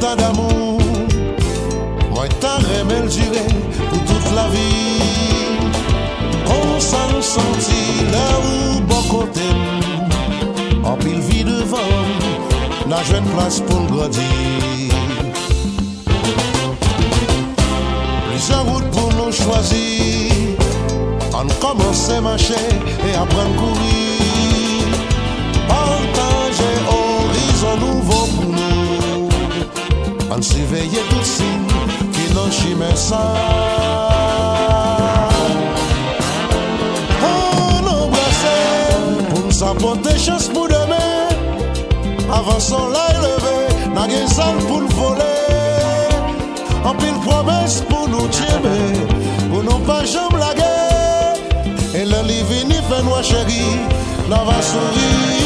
d'amour. Moi et ta remède du pour toute la vie. On s'en sentit là où bon côté. On pile vie devant la jeune place pour le grandir. Plusieurs routes pour nous choisir. On commence à marcher et à prendre courir. S'éveiller tout le qui nous chimère. Pour nous embrasser, pour des choses pour demain. Avançons la élever, nous avons des pour le voler. On pile promesse pour nous t'aimer, pour nous ne pas blaguer. Et le livre nous fait nous chérir, la avons sourire.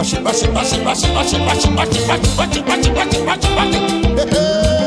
bate, bate, bate, bate, bate, bate, bate, bate, bate, bate, bate,